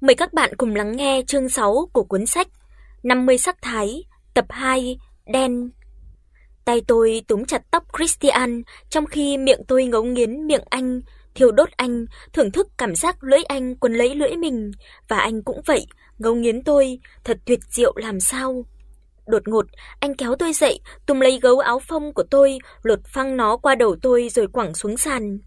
Mời các bạn cùng lắng nghe chương 6 của cuốn sách 50 sắc thái, tập 2, đen. Tay tôi túm chặt tóc Christian, trong khi miệng tôi ngấu nghiến miệng anh, thiêu đốt anh, thưởng thức cảm giác lưỡi anh quấn lấy lưỡi mình, và anh cũng vậy, ngấu nghiến tôi, thật tuyệt diệu làm sao. Đột ngột, anh kéo tôi dậy, túm lấy gấu áo phông của tôi, lột phăng nó qua đầu tôi rồi quẳng xuống sàn.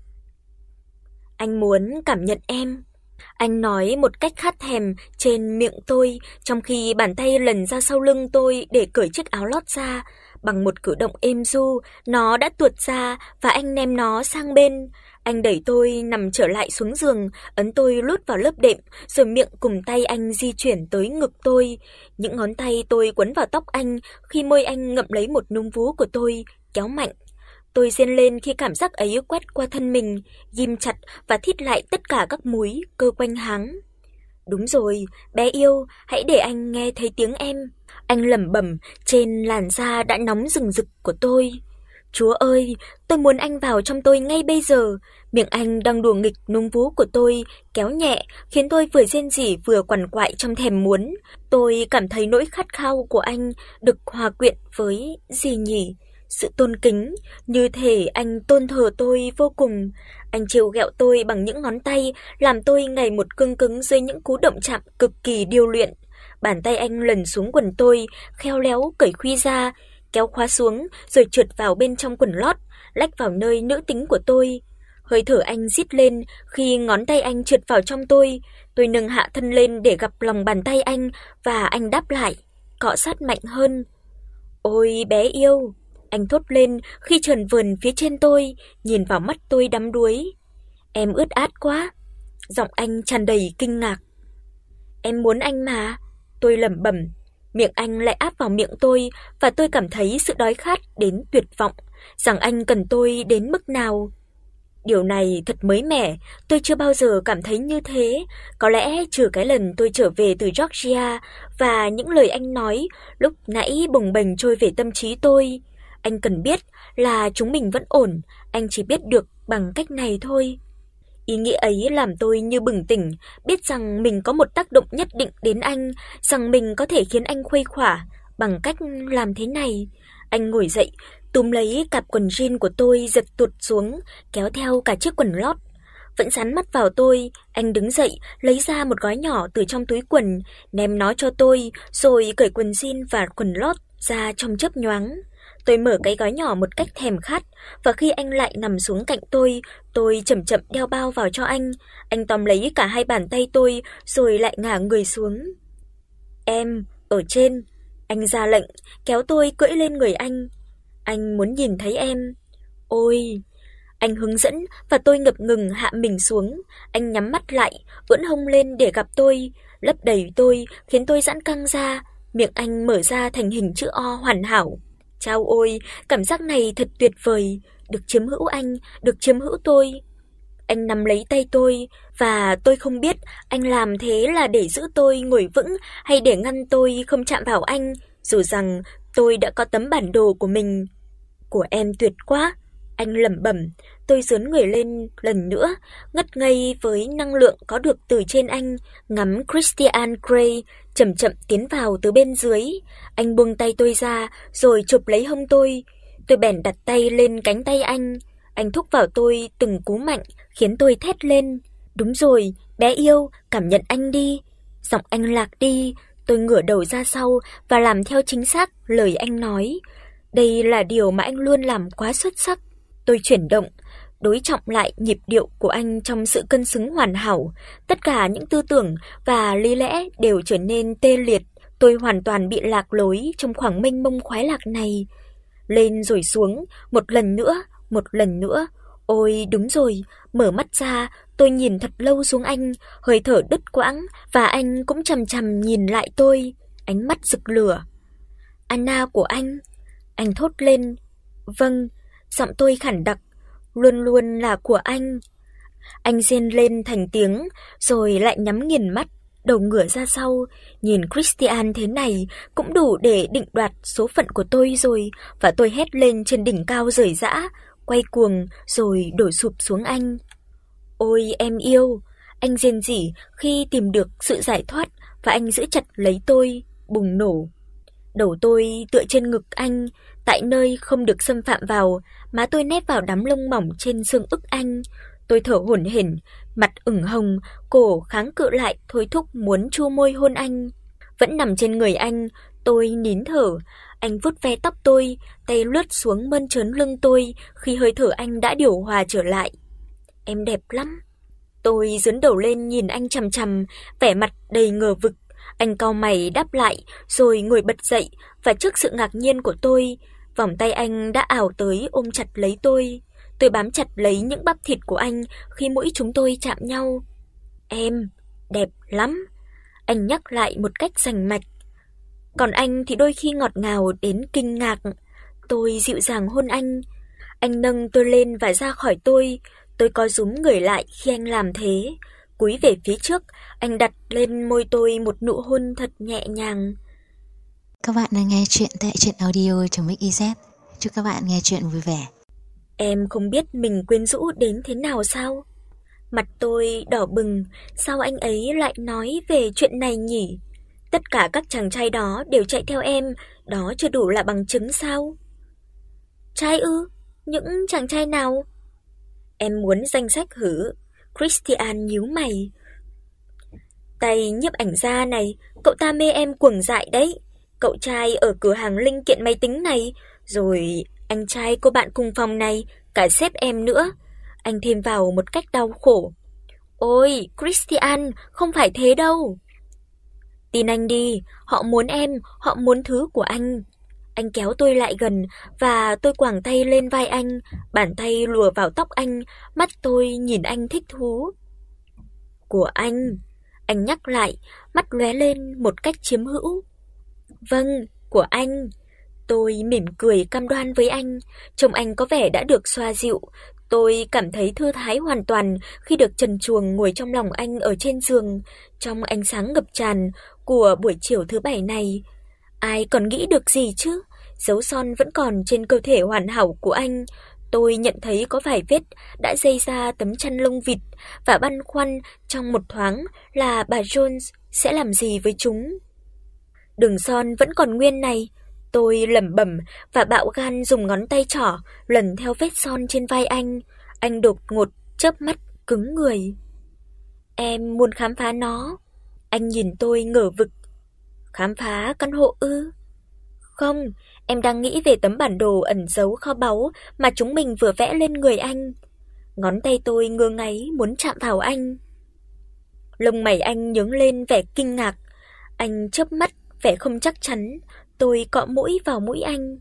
Anh muốn cảm nhận em. Anh nói một cách khát thèm trên miệng tôi, trong khi bàn tay lần ra sau lưng tôi để cởi chiếc áo lót ra, bằng một cử động êm du, nó đã tuột ra và anh ném nó sang bên. Anh đẩy tôi nằm trở lại xuống giường, ấn tôi lút vào lớp đệm, rồi miệng cùng tay anh di chuyển tới ngực tôi. Những ngón tay tôi quấn vào tóc anh, khi môi anh ngậm lấy một núm vú của tôi, kéo mạnh. Tôi rên lên khi cảm giác ấy quét qua thân mình, ghim chặt và thít lại tất cả các múi cơ quanh háng. Đúng rồi, bé yêu, hãy để anh nghe thấy tiếng em. Anh lẩm bẩm trên làn da đã nóng rừng rực của tôi. Chúa ơi, tôi muốn anh vào trong tôi ngay bây giờ. Miệng anh đang đùa nghịch núm vú của tôi, kéo nhẹ, khiến tôi vừa rên rỉ vừa quằn quại trong thèm muốn. Tôi cảm thấy nỗi khát khao của anh được hòa quyện với gì nhỉ? Sự tôn kính, như thể anh tôn thờ tôi vô cùng. Anh trêu ghẹo tôi bằng những ngón tay, làm tôi ngày một cứng cứng dưới những cú động chạm cực kỳ điêu luyện. Bàn tay anh lần xuống quần tôi, khéo léo cởi khuy ra, kéo khóa xuống rồi trượt vào bên trong quần lót, lách vào nơi nữ tính của tôi. Hơi thở anh rít lên khi ngón tay anh trượt vào trong tôi, tôi nâng hạ thân lên để gặp lòng bàn tay anh và anh đáp lại, cọ sát mạnh hơn. "Ôi bé yêu." Anh thốt lên khi trần vườn phía trên tôi, nhìn vào mắt tôi đắm đuối. "Em ướt át quá." Giọng anh tràn đầy kinh ngạc. "Em muốn anh mà." Tôi lẩm bẩm, miệng anh lại áp vào miệng tôi và tôi cảm thấy sự đói khát đến tuyệt vọng, rằng anh cần tôi đến mức nào. Điều này thật mới mẻ, tôi chưa bao giờ cảm thấy như thế, có lẽ trừ cái lần tôi trở về từ Georgia và những lời anh nói lúc nãy bồng bềnh trôi về tâm trí tôi. Anh cần biết là chúng mình vẫn ổn, anh chỉ biết được bằng cách này thôi. Ý nghĩ ấy làm tôi như bừng tỉnh, biết rằng mình có một tác động nhất định đến anh, rằng mình có thể khiến anh khuây khỏa bằng cách làm thế này. Anh ngồi dậy, túm lấy cặp quần jean của tôi giật tụt xuống, kéo theo cả chiếc quần lót. Vẫn dán mắt vào tôi, anh đứng dậy, lấy ra một gói nhỏ từ trong túi quần, ném nó cho tôi, rồi cởi quần jean và quần lót ra trong chớp nhoáng. Tôi mở cái gói nhỏ một cách thèm khát, và khi anh lại nằm xuống cạnh tôi, tôi chậm chậm đeo bao vào cho anh. Anh tóm lấy cả hai bàn tay tôi rồi lại ngả người xuống. "Em ở trên." Anh ra lệnh, kéo tôi cưỡi lên người anh. "Anh muốn nhìn thấy em." "Ôi." Anh hướng dẫn và tôi ngập ngừng hạ mình xuống, anh nhắm mắt lại, ưỡn hông lên để gặp tôi, lấp đầy tôi khiến tôi giãn căng ra, miệng anh mở ra thành hình chữ O hoàn hảo. Chao ôi, cảm giác này thật tuyệt vời, được chiếm hữu anh, được chiếm hữu tôi. Anh nắm lấy tay tôi và tôi không biết anh làm thế là để giữ tôi ngồi vững hay để ngăn tôi không chạm vào anh, dù rằng tôi đã có tấm bản đồ của mình. Của em tuyệt quá, anh lẩm bẩm, tôi giớn người lên lần nữa, ngất ngây với năng lượng có được từ trên anh, ngắm Christian Grey chậm chậm tiến vào từ bên dưới. Anh buông tay tôi ra rồi chụp lấy hông tôi. Tôi bèn đặt tay lên cánh tay anh. Anh thúc vào tôi từng cú mạnh khiến tôi thét lên. "Đúng rồi, bé yêu, cảm nhận anh đi." Giọng anh lạc đi, tôi ngửa đầu ra sau và làm theo chính xác lời anh nói. Đây là điều mà anh luôn làm quá xuất sắc. Tôi chuyển động, đối trọng lại nhịp điệu của anh trong sự cân xứng hoàn hảo, tất cả những tư tưởng và lý lẽ đều trở nên tê liệt, tôi hoàn toàn bị lạc lối trong khoảng mênh mông khoái lạc này. Lên rồi xuống, một lần nữa, một lần nữa. Ôi đúng rồi, mở mắt ra, tôi nhìn thật lâu xuống anh, hơi thở đứt quãng và anh cũng chằm chằm nhìn lại tôi, ánh mắt rực lửa. Anna của anh, anh thốt lên. Vâng, giọng tôi khản đặc, luôn luôn là của anh. Anh rên lên thành tiếng rồi lại nhắm nghiền mắt, đầu ngửa ra sau, nhìn Christian thế này cũng đủ để định đoạt số phận của tôi rồi, và tôi hét lên trên đỉnh cao rời rã, quay cuồng rồi đổ sụp xuống anh. "Ôi em yêu." Anh rên rỉ khi tìm được sự giải thoát và anh giữ chặt lấy tôi, bùng nổ. Đầu tôi tựa trên ngực anh, tại nơi không được xâm phạm vào, má tôi nép vào đám lông mỏng trên xương ức anh. Tôi thở hổn hển, mặt ửng hồng, cổ kháng cự lại thôi thúc muốn chu môi hôn anh. Vẫn nằm trên người anh, tôi nín thở, anh vuốt ve tóc tôi, tay lướt xuống mơn trớn lưng tôi khi hơi thở anh đã điều hòa trở lại. Em đẹp lắm. Tôi giương đầu lên nhìn anh chằm chằm, vẻ mặt đầy ngờ vực. Anh cau mày đáp lại, rồi ngồi bật dậy, và trước sự ngạc nhiên của tôi, vòng tay anh đã ảo tới ôm chặt lấy tôi. Tôi bám chặt lấy những bắp thịt của anh khi mũi chúng tôi chạm nhau. "Em đẹp lắm." Anh nhắc lại một cách rành mạch. Còn anh thì đôi khi ngọt ngào đến kinh ngạc. Tôi dịu dàng hôn anh. Anh nâng tôi lên và ra khỏi tôi. Tôi co rúm người lại khi anh làm thế. Cúi về phía trước, anh đặt lên môi tôi một nụ hôn thật nhẹ nhàng. Các bạn đang nghe chuyện tại truyện audio.mix.iz. Chúc các bạn nghe chuyện vui vẻ. Em không biết mình quyến rũ đến thế nào sao? Mặt tôi đỏ bừng, sao anh ấy lại nói về chuyện này nhỉ? Tất cả các chàng trai đó đều chạy theo em, đó chưa đủ là bằng chứng sao? Trai ư? Những chàng trai nào? Em muốn danh sách hử? Christian nhíu mày. Tay nhiếp ảnh gia này, cậu ta mê em cuồng dại đấy. Cậu trai ở cửa hàng linh kiện máy tính này, rồi anh trai cô bạn cùng phòng này, cả sếp em nữa. Anh thêm vào một cách đau khổ. Ôi, Christian, không phải thế đâu. Tin anh đi, họ muốn em, họ muốn thứ của anh. Anh kéo tôi lại gần và tôi quàng tay lên vai anh, bàn tay lùa vào tóc anh, mắt tôi nhìn anh thích thú. Của anh, anh nhắc lại, mắt lóe lên một cách chiếm hữu. Vâng, của anh. Tôi mỉm cười cam đoan với anh, trông anh có vẻ đã được xoa dịu. Tôi cảm thấy thư thái hoàn toàn khi được trần truồng ngồi trong lòng anh ở trên giường, trong ánh sáng ngập tràn của buổi chiều thứ bảy này. Ai còn nghĩ được gì chứ? Dấu son vẫn còn trên cơ thể hoàn hảo của anh. Tôi nhận thấy có vài vết đã dây ra tấm chăn lông vịt và băn khoăn trong một thoáng là bà Jones sẽ làm gì với chúng. Đường son vẫn còn nguyên này, tôi lẩm bẩm và bạo gan dùng ngón tay trỏ lần theo vết son trên vai anh. Anh đột ngột chớp mắt cứng người. Em muốn khám phá nó. Anh nhìn tôi ngỡ vực. Khám phá căn hộ ư? Không, em đang nghĩ về tấm bản đồ ẩn giấu kho báu mà chúng mình vừa vẽ lên người anh. Ngón tay tôi ngơ ngáy muốn chạm vào anh. Lông mày anh nhướng lên vẻ kinh ngạc. Anh chớp mắt vẻ không chắc chắn, tôi cọ mũi vào mũi anh.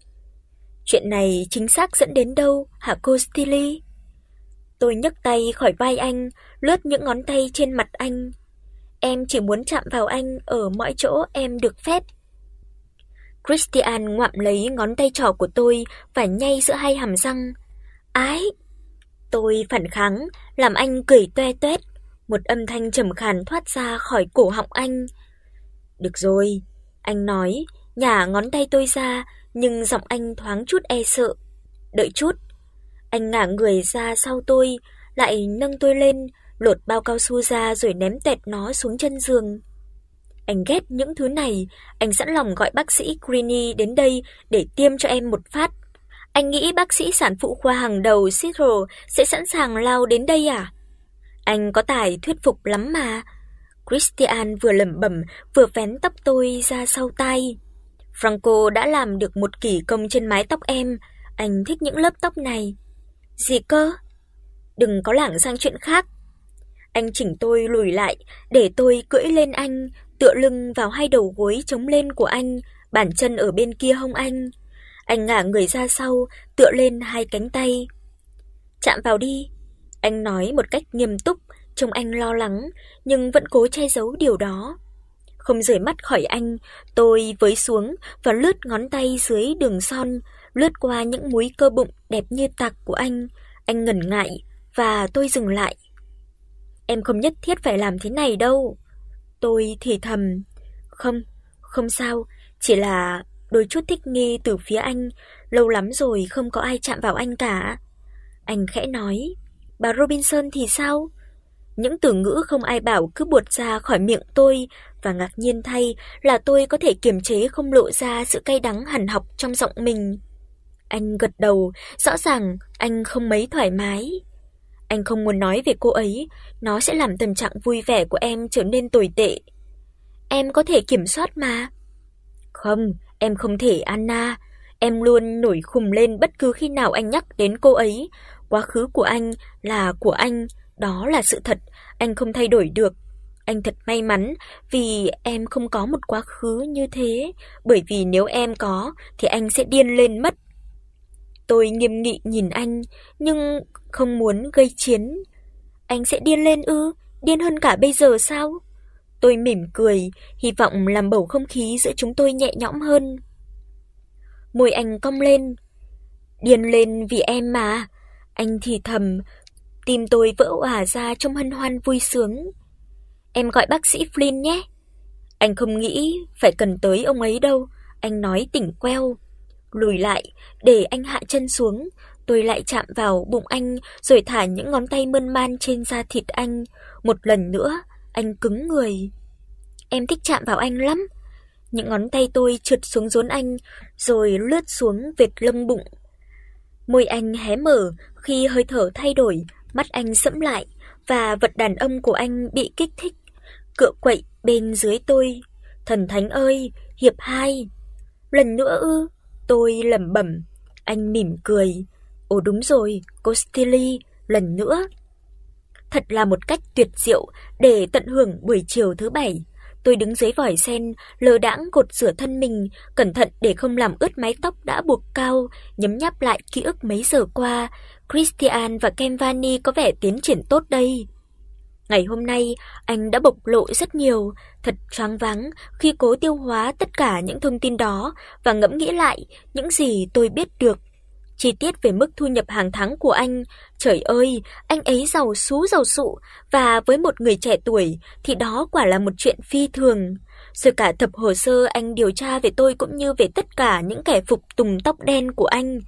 Chuyện này chính xác dẫn đến đâu hả cô Stilly? Tôi nhấc tay khỏi vai anh, lướt những ngón tay trên mặt anh. Em chỉ muốn chạm vào anh ở mọi chỗ em được phép. Christian ngoạm lấy ngón tay trỏ của tôi và nhay giữa hai hàm răng. Ái! Tôi phản kháng, làm anh cười toe toét, một âm thanh trầm khàn thoát ra khỏi cổ họng anh. Được rồi, anh nói, nhả ngón tay tôi ra, nhưng giọng anh thoáng chút e sợ. Đợi chút. Anh ngả người ra sau tôi, lại nâng tôi lên, lột bao cao su ra rồi ném tẹt nó xuống chân giường. Anh ghét những thứ này, anh sẵn lòng gọi bác sĩ Greeny đến đây để tiêm cho em một phát. Anh nghĩ bác sĩ sản phụ khoa hàng đầu Cyril sẽ sẵn sàng lao đến đây à? Anh có tài thuyết phục lắm mà. Christian vừa lẩm bẩm vừa vén tóc tôi ra sau tai. Franco đã làm được một kỳ công trên mái tóc em, anh thích những lớp tóc này. Gì cơ? Đừng có lảng sang chuyện khác. Anh chỉnh tôi lùi lại để tôi cưỡi lên anh, tựa lưng vào hai đầu gối chống lên của anh, bàn chân ở bên kia hông anh. Anh ngả người ra sau, tựa lên hai cánh tay. "Chạm vào đi." Anh nói một cách nghiêm túc, trông anh lo lắng nhưng vẫn cố che giấu điều đó. Không rời mắt khỏi anh, tôi với xuống và lướt ngón tay dưới đường son, lướt qua những múi cơ bụng đẹp như tạc của anh. Anh ngần ngại và tôi dừng lại. Em không nhất thiết phải làm thế này đâu. Tôi thì thầm, "Không, không sao, chỉ là đôi chút thích nghi từ phía anh, lâu lắm rồi không có ai chạm vào anh cả." Anh khẽ nói, "Bà Robinson thì sao?" Những từ ngữ không ai bảo cứ buột ra khỏi miệng tôi và ngạc nhiên thay là tôi có thể kiềm chế không lộ ra sự cay đắng hằn học trong giọng mình. Anh gật đầu, rõ ràng anh không mấy thoải mái. Anh không muốn nói về cô ấy, nó sẽ làm tâm trạng vui vẻ của em trở nên tồi tệ. Em có thể kiểm soát mà. Không, em không thể Anna, em luôn nổi khùng lên bất cứ khi nào anh nhắc đến cô ấy. Quá khứ của anh là của anh, đó là sự thật, anh không thay đổi được. Anh thật may mắn vì em không có một quá khứ như thế, bởi vì nếu em có thì anh sẽ điên lên mất. Tôi nghiêm nghị nhìn anh, nhưng không muốn gây chiến. Anh sẽ điên lên ư? Điên hơn cả bây giờ sao? Tôi mỉm cười, hy vọng làm bầu không khí giữa chúng tôi nhẹ nhõm hơn. Môi anh cong lên. Điên lên vì em mà. Anh thì thầm, tim tôi vỡ òa ra trong hân hoan vui sướng. Em gọi bác sĩ Flynn nhé. Anh không nghĩ phải cần tới ông ấy đâu, anh nói tỉnh queo. Lùi lại, để anh hạ chân xuống, tôi lại chạm vào bụng anh rồi thả những ngón tay mơn man trên da thịt anh. Một lần nữa, anh cứng người. Em thích chạm vào anh lắm. Những ngón tay tôi trượt xuống rốn anh rồi lướt xuống vệt lông bụng. Môi anh hé mở khi hơi thở thay đổi, mắt anh sẫm lại và vật đàn ông của anh bị kích thích, cựa quậy bên dưới tôi. Thần thánh ơi, hiệp hai. Lần nữa ư? Tôi lẩm bẩm. Anh mỉm cười. Ồ đúng rồi, Costelli, lần nữa. Thật là một cách tuyệt diệu để tận hưởng buổi chiều thứ bảy. Tôi đứng dưới vòi sen, lơ đãng gột rửa thân mình, cẩn thận để không làm ướt mái tóc đã buộc cao, nhấm nháp lại ký ức mấy giờ qua. Christian và Kemvani có vẻ tiến triển tốt đây. Ngày hôm nay, anh đã bộc lộ rất nhiều, thật choáng váng khi cố tiêu hóa tất cả những thông tin đó và ngẫm nghĩ lại những gì tôi biết được. Chi tiết về mức thu nhập hàng tháng của anh, trời ơi, anh ấy giàu sú giàu sụ và với một người trẻ tuổi thì đó quả là một chuyện phi thường. Rồi cả thập hồ sơ anh điều tra về tôi cũng như về tất cả những kẻ phục tùng tóc đen của anh.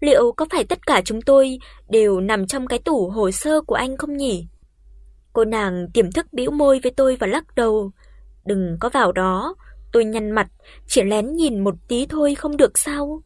Liệu có phải tất cả chúng tôi đều nằm trong cái tủ hồ sơ của anh không nhỉ? Cô nàng tiềm thức bĩu môi với tôi và lắc đầu. Đừng có vào đó, tôi nhăn mặt, chỉ lén nhìn một tí thôi không được sao?